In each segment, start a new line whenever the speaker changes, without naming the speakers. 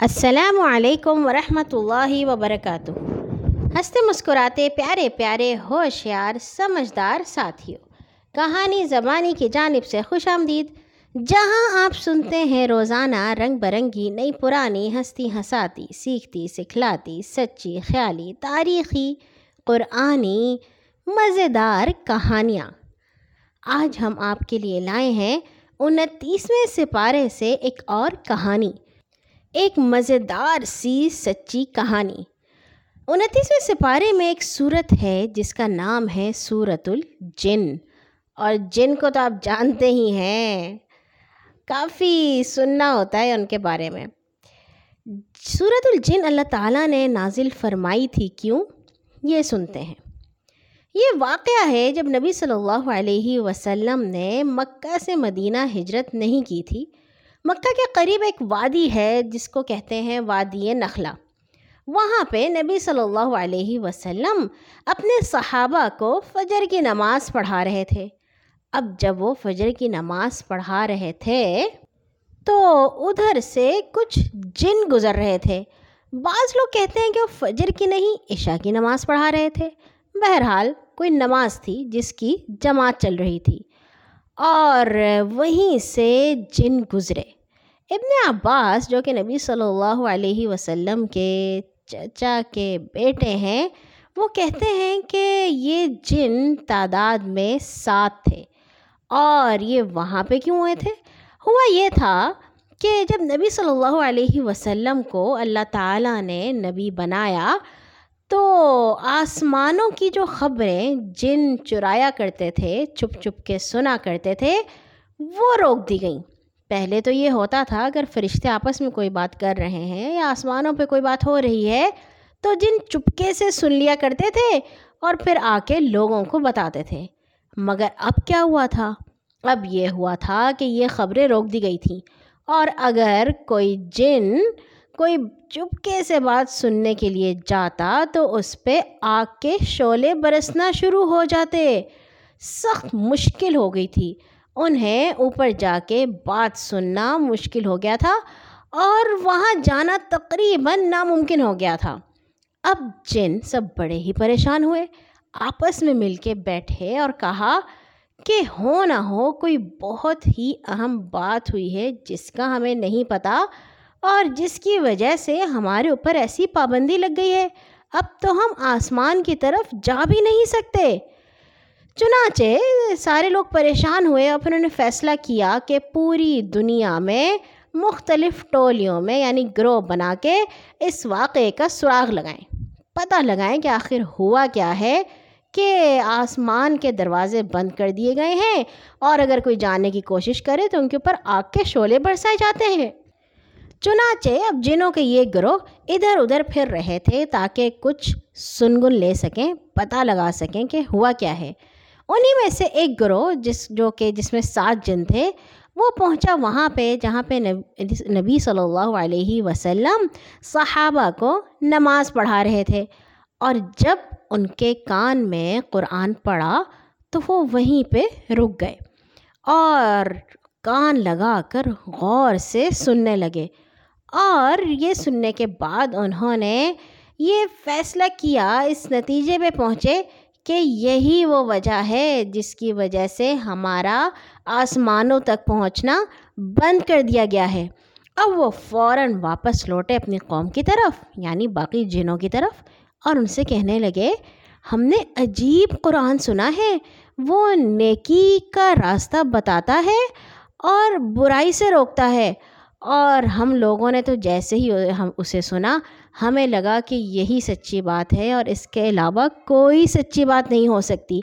السلام علیکم ورحمۃ اللہ وبرکاتہ۔ ہنستے مسکراتے پیارے پیارے ہوشیار سمجھدار ساتھیوں کہانی زبانی کی جانب سے خوش آمدید۔ جہاں آپ سنتے ہیں روزانہ رنگ برنگی، نئی پرانی ہستی ہساتی سیکھتی، سکھلاتی، سچی، خیالی، تاریخی، قرآنی، مزیدار کہانیاں۔ آج ہم آپ کے لیے لائے ہیں انتیسویں سپارے سے ایک اور کہانی۔ ایک مزیدار سی سچی کہانی۔ انتیسویں سپارے میں ایک صورت ہے جس کا نام ہے صورت الجن اور جن کو تو آپ جانتے ہی ہیں۔ کافی سننا ہوتا ہے ان کے بارے میں۔ صورت الجن اللہ تعالیٰ نے نازل فرمائی تھی کیوں؟ یہ سنتے ہیں۔ یہ واقعہ ہے جب نبی صلی اللہ علیہ وسلم نے مکہ سے مدینہ ہجرت نہیں کی تھی۔ مکہ کے قریب ایک وادی ہے جس کو کہتے ہیں وادی نخلا وہاں پہ نبی صلی اللہ علیہ وسلم اپنے صحابہ کو فجر کی نماز پڑھا رہے تھے۔ اب جب وہ فجر کی نماز پڑھا رہے تھے تو ادھر سے کچھ جن گزر رہے تھے۔ بعض لوگ کہتے ہیں کہ وہ فجر کی نہیں، عشاء کی نماز پڑھا رہے تھے۔ بہرحال کوئی نماز تھی جس کی جماعت چل رہی تھی۔ اور وہیں سے جن گزرے۔ ابن عباس جو کہ نبی صلی اللہ علیہ وسلم کے چچا کے بیٹے ہیں، وہ کہتے ہیں کہ یہ جن تعداد میں سات تھے۔ اور یہ وہاں پہ کیوں ہوئے تھے؟ ہوا یہ تھا کہ جب نبی صلی اللہ علیہ وسلم کو اللہ تعالیٰ نے نبی بنایا، تو آسمانوں کی جو خبریں جن چرایا کرتے تھے، چھپ چھپ کے سنا کرتے تھے، وہ روک دی گئیں۔ پہلے تو یہ ہوتا تھا، اگر فرشتے آپس میں کوئی بات کر رہے ہیں یا آسمانوں پہ کوئی بات ہو رہی ہے، تو جن چپکے سے سن لیا کرتے تھے اور پھر آ کے لوگوں کو بتاتے تھے۔ مگر اب کیا ہوا تھا؟ اب یہ ہوا تھا کہ یہ خبریں روک دی گئی تھیں۔ اور اگر کوئی جن کوئی چپکے سے بات سننے کے لیے جاتا، تو اس پہ آگ کے شعلے برسنا شروع ہو جاتے۔ سخت مشکل ہو گئی تھی۔ انہیں اوپر جا کے بات سننا مشکل ہو گیا تھا اور وہاں جانا تقریباً ناممکن ہو گیا تھا۔ اب جن سب بڑے ہی پریشان ہوئے، آپس میں مل کے بیٹھے اور کہا کہ ہو نہ ہو، کوئی بہت ہی اہم بات ہوئی ہے جس کا ہمیں نہیں پتہ اور جس کی وجہ سے ہمارے اوپر ایسی پابندی لگ گئی ہے۔ اب تو ہم آسمان کی طرف جا بھی نہیں سکتے۔ چنانچہ سارے لوگ پریشان ہوئے اور پھر انہوں نے فیصلہ کیا کہ پوری دنیا میں مختلف ٹولیوں میں یعنی گروہ بنا کے اس واقعے کا سراغ لگائیں۔ پتہ لگائیں کہ آخر ہوا کیا ہے کہ آسمان کے دروازے بند کر دیے گئے ہیں اور اگر کوئی جانے کی کوشش کرے تو ان کے اوپر آگ کے شعلے برسائے جاتے ہیں۔ چنانچہ اب جنہوں کے یہ گروہ ادھر ادھر پھر رہے تھے تاکہ کچھ سنگن لے سکیں، پتہ لگا سکیں کہ ہوا کیا ہے۔ انہی میں سے ایک گروہ جس جو کہ جس میں سات جن تھے، وہ پہنچا وہاں پہ جہاں پہ نبی صلی اللہ علیہ وسلم صحابہ کو نماز پڑھا رہے تھے۔ اور جب ان کے کان میں قرآن پڑھا تو وہ وہیں پہ رک گئے اور کان لگا کر غور سے سننے لگے۔ اور یہ سننے کے بعد انہوں نے یہ فیصلہ کیا اس نتیجے پہ پہنچے کہ یہی وہ وجہ ہے جس کی وجہ سے ہمارا آسمانوں تک پہنچنا بند کر دیا گیا ہے۔ اب وہ فوراً واپس لوٹے اپنی قوم کی طرف یعنی باقی جنوں کی طرف، اور ان سے کہنے لگے، ہم نے عجیب قرآن سنا ہے۔ وہ نیکی کا راستہ بتاتا ہے اور برائی سے روکتا ہے۔ اور ہم لوگوں نے تو جیسے ہی ہم اسے سنا ہمیں لگا کہ یہی سچی بات ہے اور اس کے علاوہ کوئی سچی بات نہیں ہو سکتی۔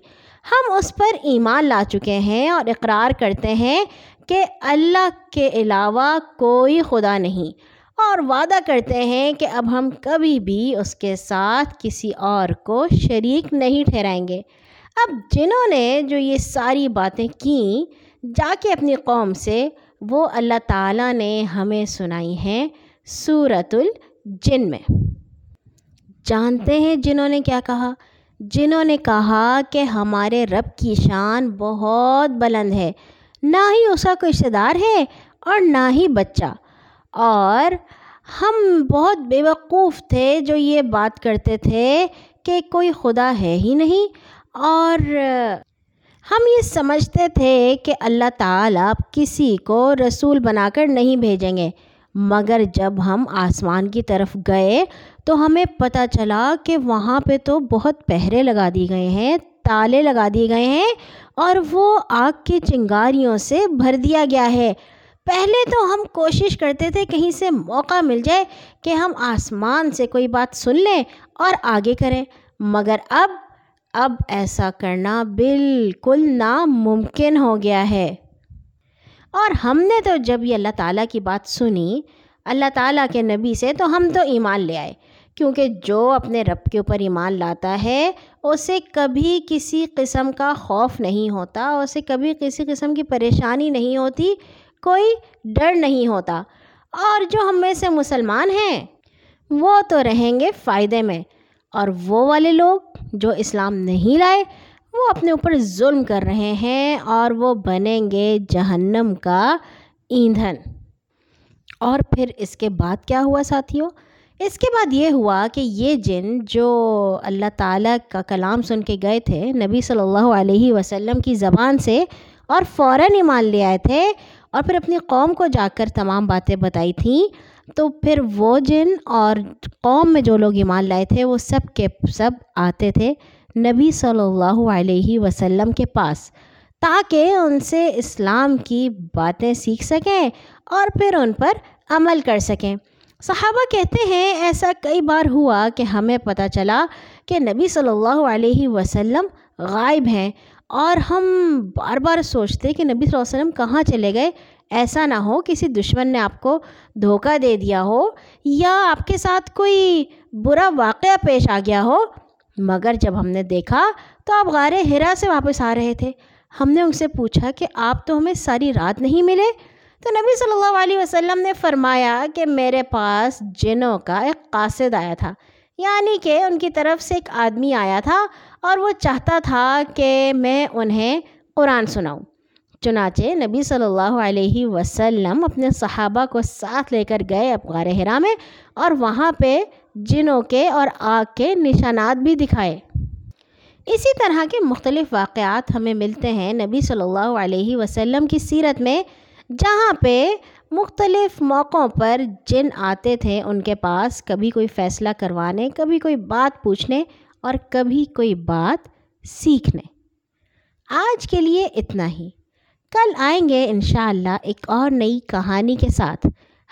ہم اس پر ایمان لا چکے ہیں اور اقرار کرتے ہیں کہ اللہ کے علاوہ کوئی خدا نہیں۔ اور وعدہ کرتے ہیں کہ اب ہم کبھی بھی اس کے ساتھ کسی اور کو شریک نہیں ٹھہرائیں گے۔ اب جنہوں نے جو یہ ساری باتیں کیں جا کے اپنی قوم سے، وہ اللہ تعالیٰ نے ہمیں سنائی ہیں۔ صورت الجن میں۔ جانتے ہیں جنہوں نے کیا کہا؟ جنہوں نے کہا کہ ہمارے رب کی شان بہت بلند ہے۔ نہ ہی اس کا کوئی رشتے دار ہے اور نہ ہی بچہ۔ اور ہم بہت بیوقوف تھے جو یہ بات کرتے تھے کہ کوئی خدا ہے ہی نہیں۔ اور ہم یہ سمجھتے تھے کہ اللہ تعالیٰ کسی کو رسول بنا کر نہیں بھیجیں گے۔ مگر جب ہم آسمان کی طرف گئے تو ہمیں پتہ چلا کہ وہاں پہ تو بہت پہرے لگا دیے گئے ہیں، تالے لگا دیے گئے ہیں اور وہ آگ کی چنگاریوں سے بھر دیا گیا ہے۔ پہلے تو ہم کوشش کرتے تھے کہیں سے موقع مل جائے کہ ہم آسمان سے کوئی بات سن لیں اور آگے کریں، مگر اب اب ایسا کرنا بالکل ناممکن ہو گیا ہے۔ اور ہم نے تو جب یہ اللہ تعالیٰ کی بات سنی، اللہ تعالیٰ کے نبی سے، تو ہم تو ایمان لے آئے۔ کیونکہ جو اپنے رب کے اوپر ایمان لاتا ہے، اسے کبھی کسی قسم کا خوف نہیں ہوتا، اسے کبھی کسی قسم کی پریشانی نہیں ہوتی، کوئی ڈر نہیں ہوتا۔ اور جو ہم میں سے مسلمان ہیں، وہ تو رہیں گے فائدے میں۔ اور وہ والے لوگ جو اسلام نہیں لائے وہ اپنے اوپر ظلم کر رہے ہیں اور وہ بنیں گے جہنم کا ایندھن۔ اور پھر اس کے بعد کیا ہوا ساتھیوں؟ اس کے بعد یہ ہوا کہ یہ جن جو اللہ تعالیٰ کا کلام سن کے گئے تھے، نبی صلی اللہ علیہ وسلم کی زبان سے اور فوراً ایمان لے آئے تھے اور پھر اپنی قوم کو جا کر تمام باتیں بتائی تھیں، تو پھر وہ جن اور قوم میں جو لوگ ایمان لائے تھے، وہ سب کے سب آتے تھے۔ نبی صلی اللہ علیہ وسلم کے پاس، تاکہ ان سے اسلام کی باتیں سیکھ سکیں اور پھر ان پر عمل کر سکیں۔ صحابہ کہتے ہیں، ایسا کئی بار ہوا کہ ہمیں پتہ چلا کہ نبی صلی اللہ علیہ وسلم غائب ہیں اور ہم بار بار سوچتے کہ نبی صلی اللہ علیہ وسلم کہاں چلے گئے۔ ایسا نہ ہو کسی دشمن نے آپ کو دھوکہ دے دیا ہو یا آپ کے ساتھ کوئی برا واقعہ پیش آ گیا ہو۔ مگر جب ہم نے دیکھا تو آپ غار ہرا سے واپس آ رہے تھے۔ ہم نے ان سے پوچھا کہ آپ تو ہمیں ساری رات نہیں ملے؟ تو نبی صلی اللہ علیہ وسلم نے فرمایا کہ میرے پاس جنوں کا ایک قاصد آیا تھا۔ یعنی کہ ان کی طرف سے ایک آدمی آیا تھا اور وہ چاہتا تھا کہ میں انہیں قرآن سناؤں۔ چنانچہ نبی صلی اللہ علیہ وسلم اپنے صحابہ کو ساتھ لے کر گئے افغار ہرا میں اور وہاں پہ جنوں کے اور آگ کے نشانات بھی دکھائے۔ اسی طرح کے مختلف واقعات ہمیں ملتے ہیں نبی صلی اللہ علیہ وسلم کی سیرت میں، جہاں پہ مختلف موقعوں پر جن آتے تھے ان کے پاس کبھی کوئی فیصلہ کروانے، کبھی کوئی بات پوچھنے اور کبھی کوئی بات سیکھنے۔ آج کے لیے اتنا ہی۔ کل آئیں گے انشاءاللہ ایک اور نئی کہانی کے ساتھ۔